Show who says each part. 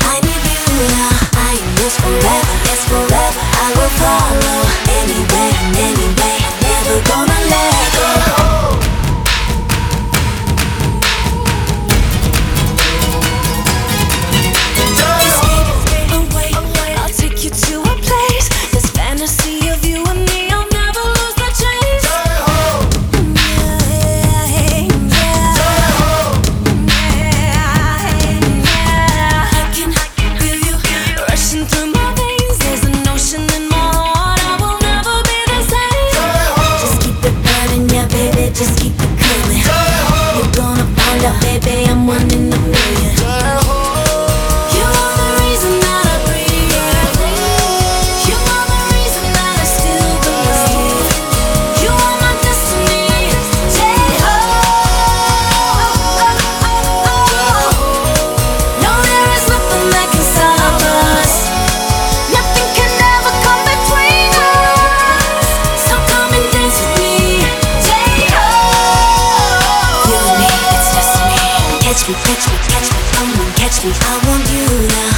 Speaker 1: I need you now I forever, Yes, forever. I will follow. Anywhere and anywhere. I'm one in a million. Girl, catch me, catch me, catch me, come on, catch me, I want you now.